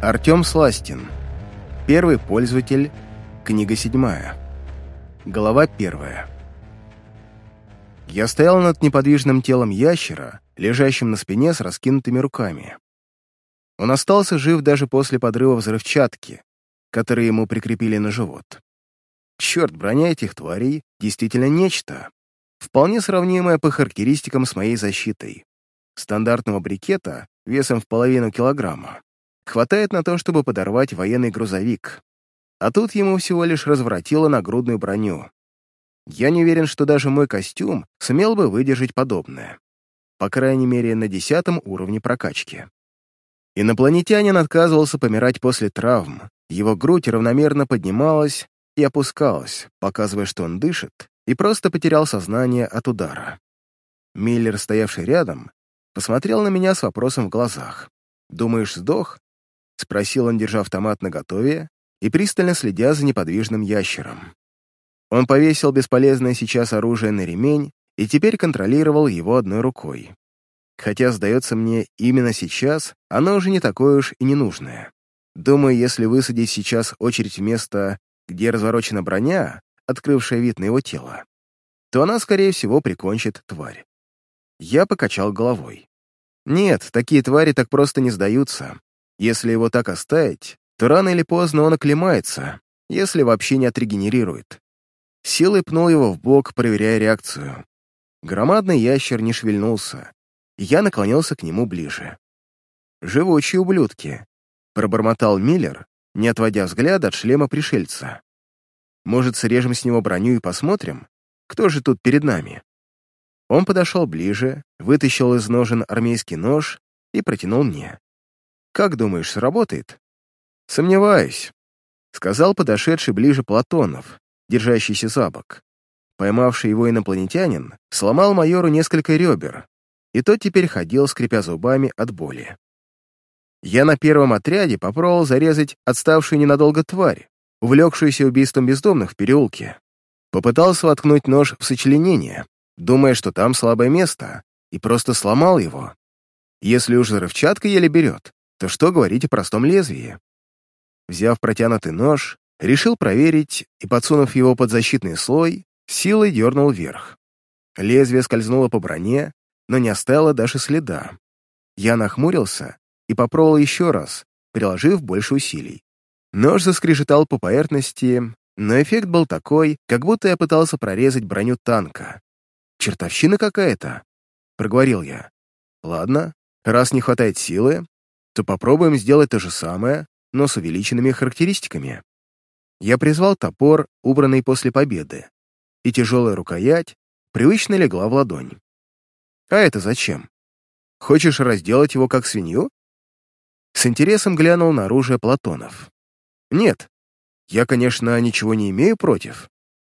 Артем Сластин. Первый пользователь. Книга седьмая. Глава первая. Я стоял над неподвижным телом ящера, лежащим на спине с раскинутыми руками. Он остался жив даже после подрыва взрывчатки, которые ему прикрепили на живот. Черт, броня этих тварей действительно нечто, вполне сравнимое по характеристикам с моей защитой. Стандартного брикета весом в половину килограмма хватает на то, чтобы подорвать военный грузовик. А тут ему всего лишь разворотило нагрудную броню. Я не уверен, что даже мой костюм сумел бы выдержать подобное. По крайней мере, на десятом уровне прокачки. Инопланетянин отказывался помирать после травм. Его грудь равномерно поднималась и опускалась, показывая, что он дышит, и просто потерял сознание от удара. Миллер, стоявший рядом, посмотрел на меня с вопросом в глазах. «Думаешь, сдох?» — спросил он, держа автомат наготове и пристально следя за неподвижным ящером. Он повесил бесполезное сейчас оружие на ремень и теперь контролировал его одной рукой. Хотя, сдается мне, именно сейчас оно уже не такое уж и ненужное. Думаю, если высадить сейчас очередь в место, где разворочена броня, открывшая вид на его тело, то она, скорее всего, прикончит тварь. Я покачал головой. Нет, такие твари так просто не сдаются. Если его так оставить, то рано или поздно он оклемается, если вообще не отрегенерирует. Силой пнул его в бок, проверяя реакцию. Громадный ящер не шевельнулся, я наклонился к нему ближе. «Живучие ублюдки», — пробормотал Миллер, не отводя взгляда от шлема пришельца. «Может, срежем с него броню и посмотрим, кто же тут перед нами?» Он подошел ближе, вытащил из ножен армейский нож и протянул мне. «Как думаешь, сработает?» «Сомневаюсь», — сказал подошедший ближе Платонов, держащийся за бок. Поймавший его инопланетянин сломал майору несколько ребер, и тот теперь ходил, скрипя зубами от боли. Я на первом отряде попробовал зарезать отставшую ненадолго тварь, увлекшуюся убийством бездомных в переулке. Попытался воткнуть нож в сочленение, думая, что там слабое место, и просто сломал его. Если уж взрывчатка еле берет, то что говорить о простом лезвии? Взяв протянутый нож, решил проверить и, подсунув его под защитный слой, силой дернул вверх. Лезвие скользнуло по броне, но не оставило даже следа. Я нахмурился и попробовал еще раз, приложив больше усилий. Нож заскрежетал по поверхности, но эффект был такой, как будто я пытался прорезать броню танка. «Чертовщина какая-то», — проговорил я. «Ладно, раз не хватает силы, то попробуем сделать то же самое, но с увеличенными характеристиками. Я призвал топор, убранный после победы, и тяжелая рукоять привычно легла в ладонь. А это зачем? Хочешь разделать его как свинью? С интересом глянул на оружие Платонов. Нет, я, конечно, ничего не имею против.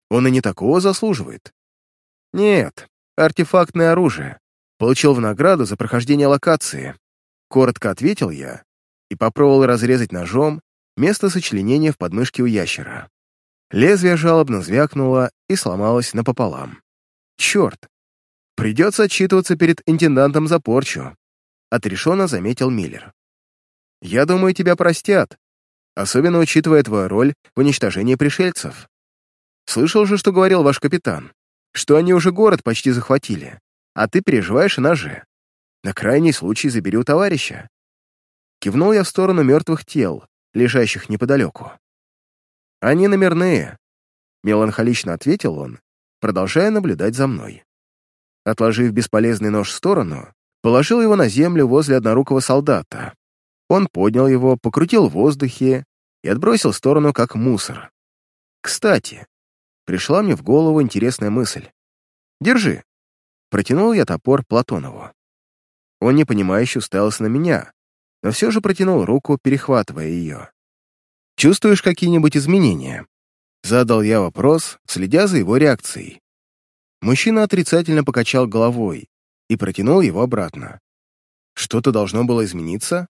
Он и не такого заслуживает. Нет, артефактное оружие. Получил в награду за прохождение локации. Коротко ответил я и попробовал разрезать ножом место сочленения в подмышке у ящера. Лезвие жалобно звякнуло и сломалось напополам. Черт! Придется отчитываться перед интендантом за порчу, отрешенно заметил Миллер. Я думаю, тебя простят, особенно учитывая твою роль в уничтожении пришельцев. Слышал же, что говорил ваш капитан, что они уже город почти захватили, а ты переживаешь о ноже. На крайний случай забери у товарища. Кивнул я в сторону мертвых тел, лежащих неподалеку. «Они номерные», — меланхолично ответил он, продолжая наблюдать за мной. Отложив бесполезный нож в сторону, положил его на землю возле однорукого солдата. Он поднял его, покрутил в воздухе и отбросил в сторону как мусор. «Кстати», — пришла мне в голову интересная мысль. «Держи». Протянул я топор Платонову. Он непонимающе уставился на меня, но все же протянул руку, перехватывая ее. «Чувствуешь какие-нибудь изменения?» Задал я вопрос, следя за его реакцией. Мужчина отрицательно покачал головой и протянул его обратно. «Что-то должно было измениться?»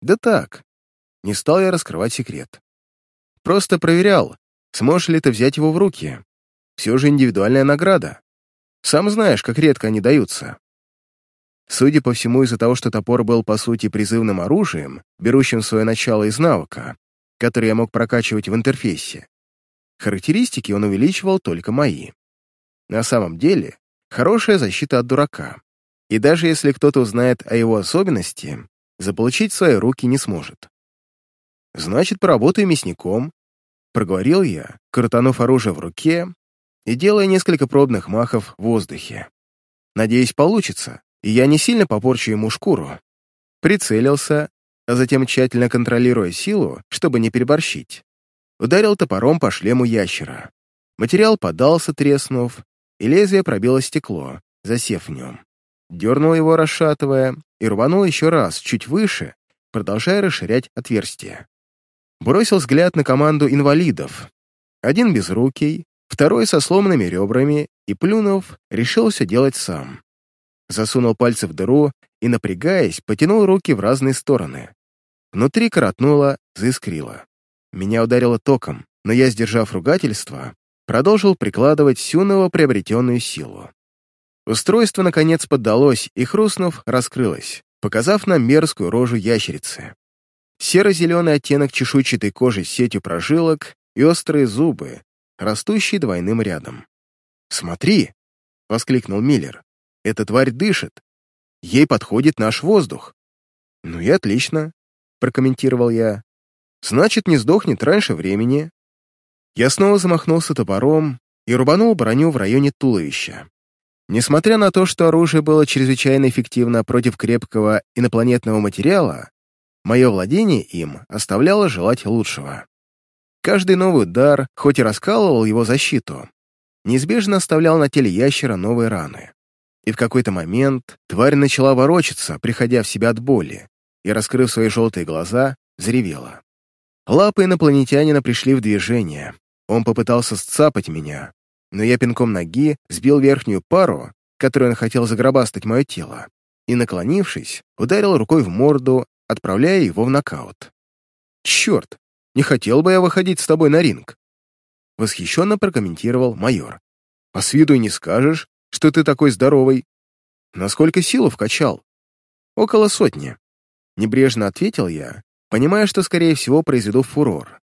«Да так. Не стал я раскрывать секрет. Просто проверял, сможешь ли ты взять его в руки. Все же индивидуальная награда. Сам знаешь, как редко они даются». Судя по всему, из-за того, что топор был, по сути, призывным оружием, берущим свое начало из навыка, который я мог прокачивать в интерфейсе, характеристики он увеличивал только мои. На самом деле, хорошая защита от дурака. И даже если кто-то узнает о его особенности, заполучить в свои руки не сможет. Значит, поработаю мясником, проговорил я, крутанув оружие в руке и делая несколько пробных махов в воздухе. Надеюсь, получится, и я не сильно попорчу ему шкуру. Прицелился, а затем, тщательно контролируя силу, чтобы не переборщить, ударил топором по шлему ящера. Материал подался, треснув, и лезвие пробило стекло, засев в нем. Дернул его, расшатывая, и рванул еще раз, чуть выше, продолжая расширять отверстие. Бросил взгляд на команду инвалидов. Один безрукий, второй со сломанными ребрами, и, плюнув, решил все делать сам. Засунул пальцы в дыру и, напрягаясь, потянул руки в разные стороны. Внутри коротнуло, заискрило. Меня ударило током, но я, сдержав ругательство, продолжил прикладывать всю новоприобретенную силу. Устройство, наконец, поддалось и, хрустнув, раскрылось, показав нам мерзкую рожу ящерицы. Серо-зеленый оттенок чешуйчатой кожи с сетью прожилок и острые зубы, растущие двойным рядом. «Смотри!» — воскликнул Миллер. «Эта тварь дышит. Ей подходит наш воздух». «Ну и отлично», — прокомментировал я. «Значит, не сдохнет раньше времени». Я снова замахнулся топором и рубанул броню в районе туловища. Несмотря на то, что оружие было чрезвычайно эффективно против крепкого инопланетного материала, мое владение им оставляло желать лучшего. Каждый новый удар, хоть и раскалывал его защиту, неизбежно оставлял на теле ящера новые раны. И в какой-то момент тварь начала ворочаться, приходя в себя от боли, и, раскрыв свои желтые глаза, заревела. Лапы инопланетянина пришли в движение. Он попытался сцапать меня, но я пинком ноги сбил верхнюю пару, которую он хотел загробастать мое тело, и, наклонившись, ударил рукой в морду, отправляя его в нокаут. «Черт! Не хотел бы я выходить с тобой на ринг!» Восхищенно прокомментировал майор. «По виду и не скажешь, что ты такой здоровый. Насколько силу вкачал?» «Около сотни», — небрежно ответил я, понимая, что, скорее всего, произведу фурор.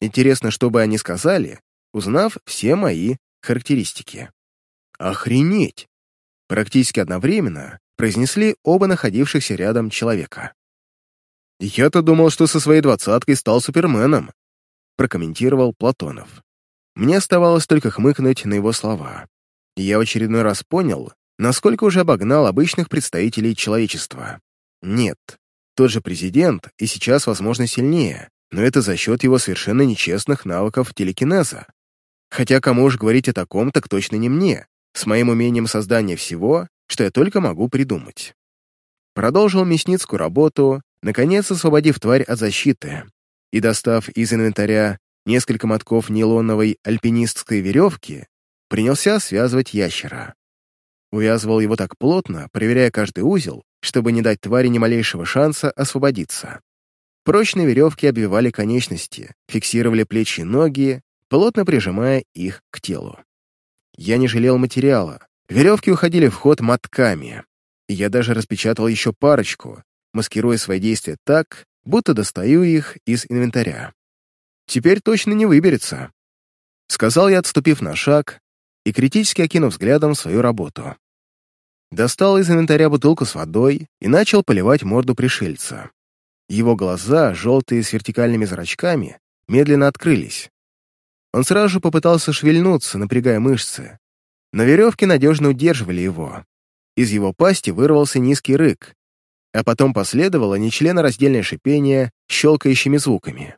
Интересно, что бы они сказали, узнав все мои характеристики. «Охренеть!» Практически одновременно произнесли оба находившихся рядом человека. «Я-то думал, что со своей двадцаткой стал суперменом», прокомментировал Платонов. Мне оставалось только хмыкнуть на его слова. Я в очередной раз понял, насколько уже обогнал обычных представителей человечества. Нет, тот же президент и сейчас, возможно, сильнее, но это за счет его совершенно нечестных навыков телекинеза. Хотя кому уж говорить о таком, так точно не мне, с моим умением создания всего, что я только могу придумать. Продолжил мясницкую работу, наконец освободив тварь от защиты, и, достав из инвентаря несколько мотков нейлоновой альпинистской веревки, принялся связывать ящера. Увязывал его так плотно, проверяя каждый узел, чтобы не дать твари ни малейшего шанса освободиться. Прочные веревки обвивали конечности, фиксировали плечи и ноги, плотно прижимая их к телу. Я не жалел материала. Веревки уходили в ход мотками, и я даже распечатал еще парочку, маскируя свои действия так, будто достаю их из инвентаря. Теперь точно не выберется. Сказал я, отступив на шаг и критически окинув взглядом свою работу. Достал из инвентаря бутылку с водой и начал поливать морду пришельца. Его глаза, желтые с вертикальными зрачками, медленно открылись. Он сразу же попытался шевельнуться, напрягая мышцы, но веревки надежно удерживали его. Из его пасти вырвался низкий рык, а потом последовало нечленораздельное шипение щелкающими звуками.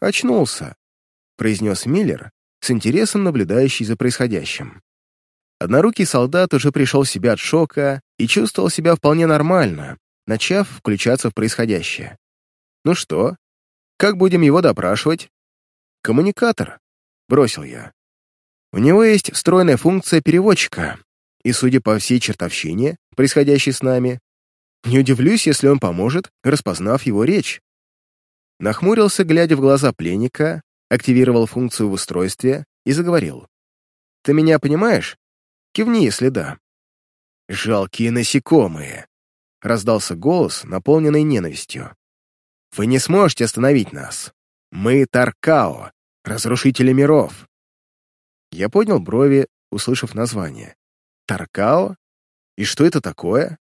«Очнулся», — произнес Миллер, с интересом наблюдающий за происходящим. Однорукий солдат уже пришел в себя от шока и чувствовал себя вполне нормально, начав включаться в происходящее. «Ну что? Как будем его допрашивать?» «Коммуникатор», — бросил я. «У него есть встроенная функция переводчика, и, судя по всей чертовщине, происходящей с нами, не удивлюсь, если он поможет, распознав его речь. Нахмурился, глядя в глаза пленника, активировал функцию в устройстве и заговорил. «Ты меня понимаешь? Кивни, если да». «Жалкие насекомые», — раздался голос, наполненный ненавистью. «Вы не сможете остановить нас. Мы Таркао, разрушители миров». Я поднял брови, услышав название. «Таркао? И что это такое?»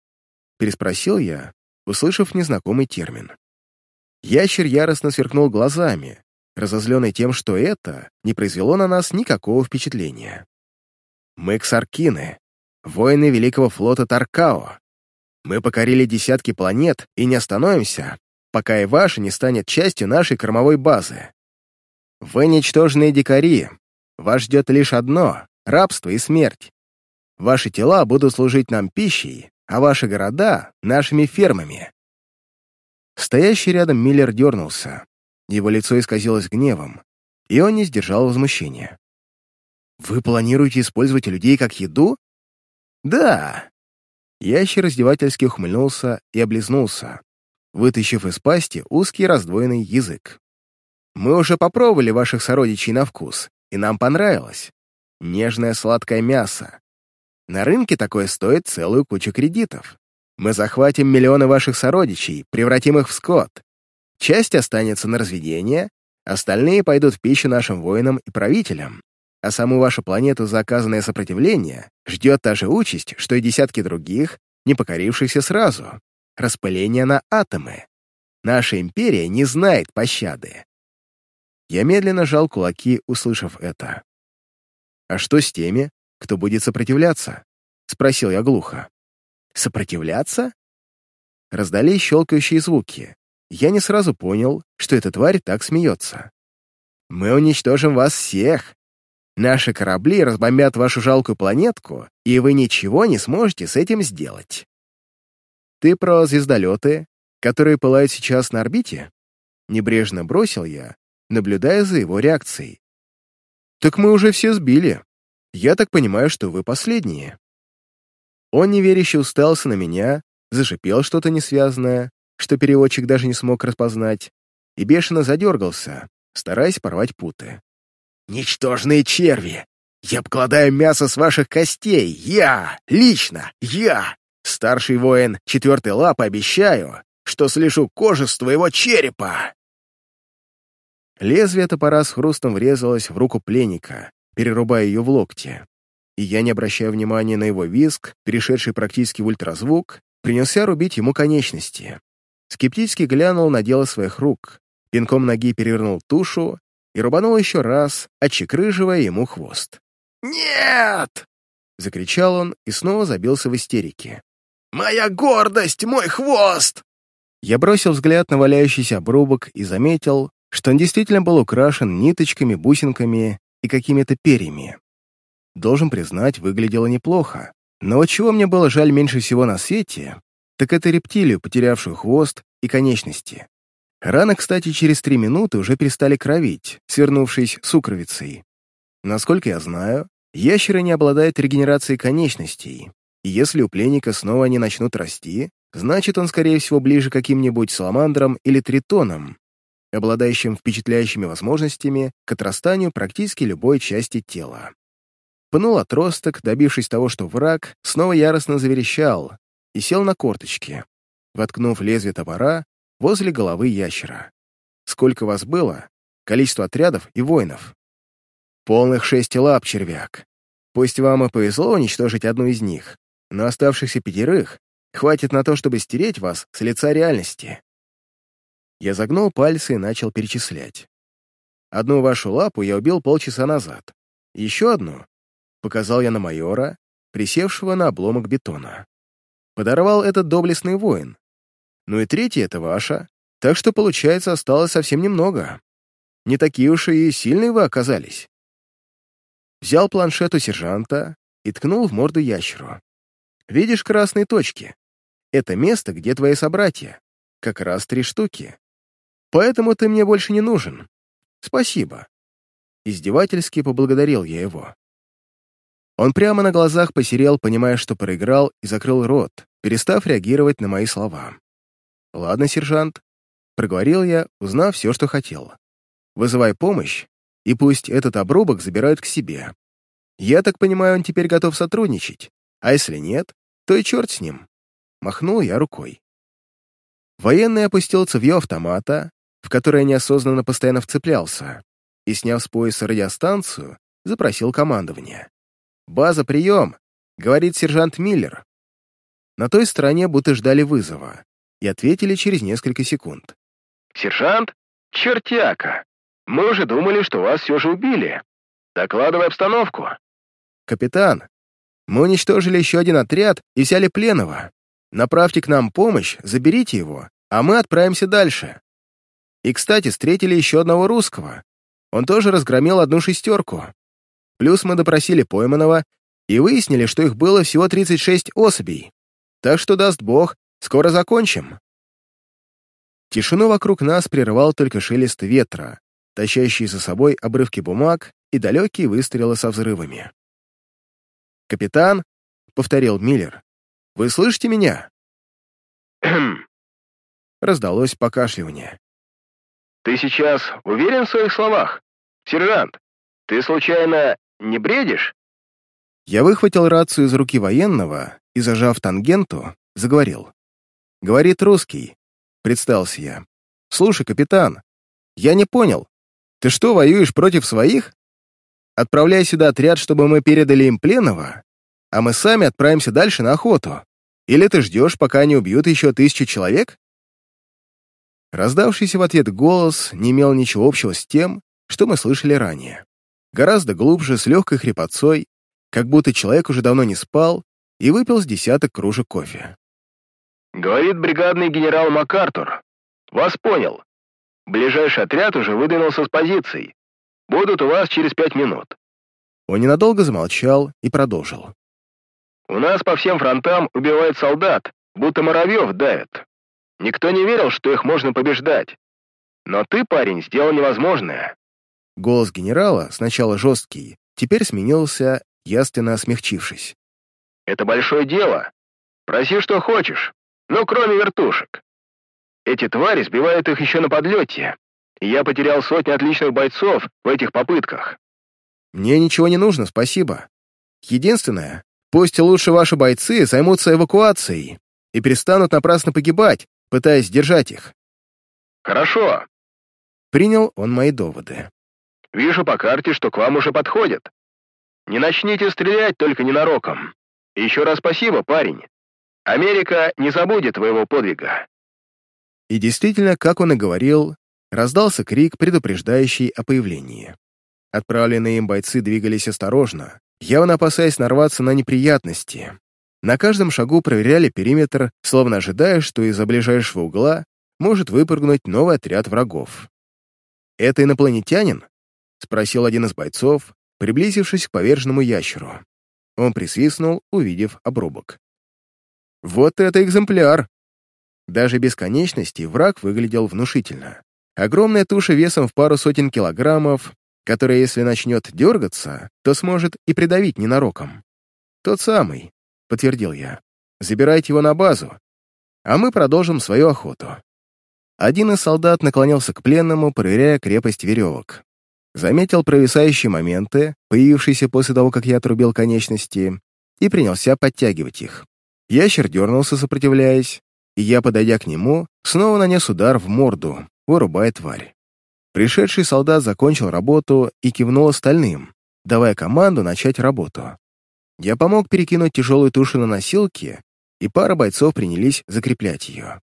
Переспросил я, услышав незнакомый термин. Ящер яростно сверкнул глазами, разозленный тем, что это не произвело на нас никакого впечатления. «Мы ксаркины, воины Великого флота Таркао. Мы покорили десятки планет и не остановимся, пока и ваша не станет частью нашей кормовой базы. Вы ничтожные дикари. Вас ждет лишь одно — рабство и смерть. Ваши тела будут служить нам пищей, а ваши города — нашими фермами. Стоящий рядом Миллер дернулся. Его лицо исказилось гневом, и он не сдержал возмущения. «Вы планируете использовать людей как еду?» «Да». Ящер издевательски ухмыльнулся и облизнулся, вытащив из пасти узкий раздвоенный язык. «Мы уже попробовали ваших сородичей на вкус, и нам понравилось. Нежное сладкое мясо. На рынке такое стоит целую кучу кредитов. Мы захватим миллионы ваших сородичей, превратим их в скот. Часть останется на разведение, остальные пойдут в пищу нашим воинам и правителям. А саму вашу планету за оказанное сопротивление ждет та же участь, что и десятки других, не покорившихся сразу. Распыление на атомы. Наша империя не знает пощады. Я медленно жал кулаки, услышав это. «А что с теми, кто будет сопротивляться?» — спросил я глухо. «Сопротивляться?» Раздались щелкающие звуки. Я не сразу понял, что эта тварь так смеется. «Мы уничтожим вас всех. Наши корабли разбомбят вашу жалкую планетку, и вы ничего не сможете с этим сделать». «Ты про звездолеты, которые пылают сейчас на орбите?» Небрежно бросил я, наблюдая за его реакцией. «Так мы уже все сбили. Я так понимаю, что вы последние». Он неверяще устался на меня, зашипел что-то несвязное, что переводчик даже не смог распознать, и бешено задергался, стараясь порвать путы. «Ничтожные черви! Я обкладаю мясо с ваших костей! Я! Лично! Я! Старший воин четвертой лапы обещаю, что слежу кожу с твоего черепа!» Лезвие топора с хрустом врезалось в руку пленника, перерубая ее в локте. И я, не обращая внимания на его визг, перешедший практически в ультразвук, принялся рубить ему конечности. Скептически глянул на дело своих рук, пинком ноги перевернул тушу и рубанул еще раз, отчекрыживая ему хвост. «Нет!» — закричал он и снова забился в истерике. «Моя гордость! Мой хвост!» Я бросил взгляд на валяющийся обрубок и заметил, что он действительно был украшен ниточками, бусинками и какими-то перьями. Должен признать, выглядело неплохо, но чего мне было жаль меньше всего на свете, так это рептилию, потерявшую хвост и конечности. Раны, кстати, через три минуты уже перестали кровить, свернувшись сукровицей. Насколько я знаю, ящеры не обладают регенерацией конечностей, и если у пленника снова они начнут расти, значит, он, скорее всего, ближе к каким-нибудь саламандрам или тритонам, обладающим впечатляющими возможностями к отрастанию практически любой части тела. Пнул отросток, добившись того, что враг снова яростно заверещал, и сел на корточки, воткнув лезвие топора возле головы ящера. Сколько вас было? Количество отрядов и воинов? Полных шесть лап, червяк. Пусть вам и повезло уничтожить одну из них, но оставшихся пятерых хватит на то, чтобы стереть вас с лица реальности. Я загнул пальцы и начал перечислять. Одну вашу лапу я убил полчаса назад. Еще одну показал я на майора, присевшего на обломок бетона подорвал этот доблестный воин. Ну и третья — это ваша, так что, получается, осталось совсем немного. Не такие уж и сильные вы оказались. Взял планшет у сержанта и ткнул в морду ящеру. Видишь красные точки? Это место, где твои собратья. Как раз три штуки. Поэтому ты мне больше не нужен. Спасибо. Издевательски поблагодарил я его. Он прямо на глазах посерел, понимая, что проиграл, и закрыл рот, перестав реагировать на мои слова. «Ладно, сержант», — проговорил я, узнав все, что хотел. «Вызывай помощь, и пусть этот обрубок забирают к себе. Я так понимаю, он теперь готов сотрудничать, а если нет, то и черт с ним. махнул я рукой. Военный опустил цевьё автомата, в которое неосознанно постоянно вцеплялся, и, сняв с пояса радиостанцию, запросил командование. «База, прием!» — говорит сержант Миллер. На той стороне будто ждали вызова и ответили через несколько секунд. «Сержант? Чертяка! Мы уже думали, что вас все же убили. Докладывай обстановку». «Капитан, мы уничтожили еще один отряд и взяли пленного. Направьте к нам помощь, заберите его, а мы отправимся дальше. И, кстати, встретили еще одного русского. Он тоже разгромил одну шестерку. Плюс мы допросили пойманного и выяснили, что их было всего 36 особей. Так что, даст бог, скоро закончим. Тишину вокруг нас прерывал только шелест ветра, тащащий за собой обрывки бумаг и далекие выстрелы со взрывами. «Капитан», — повторил Миллер, — «вы слышите меня?» Раздалось покашливание. «Ты сейчас уверен в своих словах? Сержант, ты случайно не бредишь?» Я выхватил рацию из руки военного и, зажав тангенту, заговорил. «Говорит русский», — представился я. «Слушай, капитан, я не понял, ты что, воюешь против своих? Отправляй сюда отряд, чтобы мы передали им пленного, а мы сами отправимся дальше на охоту. Или ты ждешь, пока они убьют еще тысячу человек?» Раздавшийся в ответ голос не имел ничего общего с тем, что мы слышали ранее. Гораздо глубже, с легкой хрипотцой, как будто человек уже давно не спал и выпил с десяток кружек кофе. «Говорит бригадный генерал МакАртур. Вас понял. Ближайший отряд уже выдвинулся с позиций. Будут у вас через пять минут». Он ненадолго замолчал и продолжил. «У нас по всем фронтам убивают солдат, будто муравьев давят. Никто не верил, что их можно побеждать. Но ты, парень, сделал невозможное». Голос генерала, сначала жесткий, теперь сменился ясно смягчившись. «Это большое дело. Проси, что хочешь, но кроме вертушек. Эти твари сбивают их еще на подлете, и я потерял сотни отличных бойцов в этих попытках». «Мне ничего не нужно, спасибо. Единственное, пусть лучше ваши бойцы займутся эвакуацией и перестанут напрасно погибать, пытаясь держать их». «Хорошо». Принял он мои доводы. «Вижу по карте, что к вам уже подходят. Не начните стрелять только ненароком. еще раз спасибо, парень. Америка не забудет твоего подвига». И действительно, как он и говорил, раздался крик, предупреждающий о появлении. Отправленные им бойцы двигались осторожно, явно опасаясь нарваться на неприятности. На каждом шагу проверяли периметр, словно ожидая, что из-за ближайшего угла может выпрыгнуть новый отряд врагов. «Это инопланетянин?» — спросил один из бойцов, приблизившись к поверженному ящеру. Он присвистнул, увидев обрубок. «Вот это экземпляр!» Даже без конечностей враг выглядел внушительно. Огромная туша весом в пару сотен килограммов, которая, если начнет дергаться, то сможет и придавить ненароком. «Тот самый», — подтвердил я. «Забирайте его на базу, а мы продолжим свою охоту». Один из солдат наклонился к пленному, проверяя крепость веревок заметил провисающие моменты, появившиеся после того, как я отрубил конечности, и принялся подтягивать их. Ящер дернулся, сопротивляясь, и я, подойдя к нему, снова нанес удар в морду, вырубая тварь. Пришедший солдат закончил работу и кивнул остальным, давая команду начать работу. Я помог перекинуть тяжелую тушу на носилки, и пара бойцов принялись закреплять ее.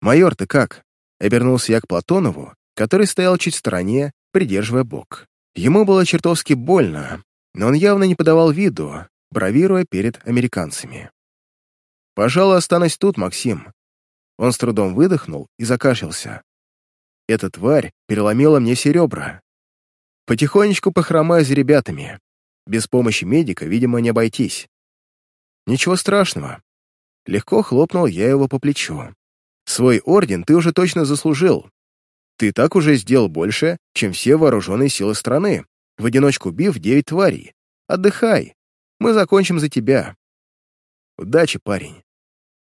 «Майор, ты как?» — обернулся я к Платонову, который стоял чуть в стороне придерживая бок. Ему было чертовски больно, но он явно не подавал виду, бравируя перед американцами. «Пожалуй, останусь тут, Максим». Он с трудом выдохнул и закашлялся. «Эта тварь переломила мне все ребра. Потихонечку похромаю за ребятами. Без помощи медика, видимо, не обойтись. Ничего страшного. Легко хлопнул я его по плечу. Свой орден ты уже точно заслужил. Ты так уже сделал больше, чем все вооруженные силы страны, в одиночку бив девять тварей. Отдыхай. Мы закончим за тебя. Удачи, парень.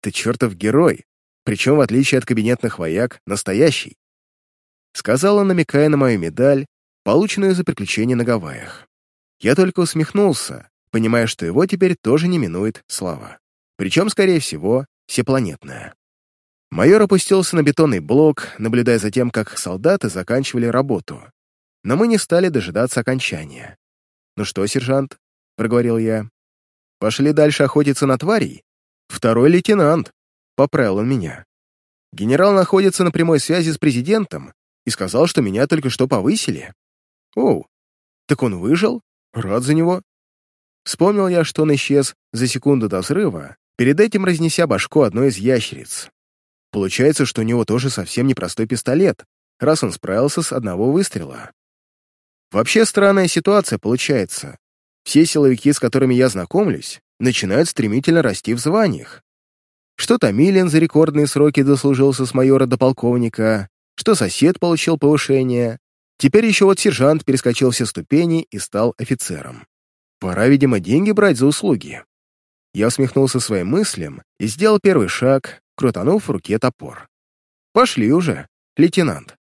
Ты чертов герой, причем, в отличие от кабинетных вояк, настоящий. Сказала, намекая на мою медаль, полученную за приключение на Гавайях. Я только усмехнулся, понимая, что его теперь тоже не минует слава. Причем, скорее всего, всепланетная. Майор опустился на бетонный блок, наблюдая за тем, как солдаты заканчивали работу. Но мы не стали дожидаться окончания. «Ну что, сержант?» — проговорил я. «Пошли дальше охотиться на тварей?» «Второй лейтенант», — поправил он меня. «Генерал находится на прямой связи с президентом и сказал, что меня только что повысили». «Оу, так он выжил? Рад за него». Вспомнил я, что он исчез за секунду до взрыва, перед этим разнеся башку одной из ящериц. Получается, что у него тоже совсем непростой пистолет, раз он справился с одного выстрела. Вообще странная ситуация получается. Все силовики, с которыми я знакомлюсь, начинают стремительно расти в званиях. Что Томилин за рекордные сроки дослужился с майора до полковника, что сосед получил повышение, теперь еще вот сержант перескочил все ступени и стал офицером. Пора, видимо, деньги брать за услуги. Я усмехнулся своим мыслям и сделал первый шаг, крутанув в руке топор. «Пошли уже, лейтенант».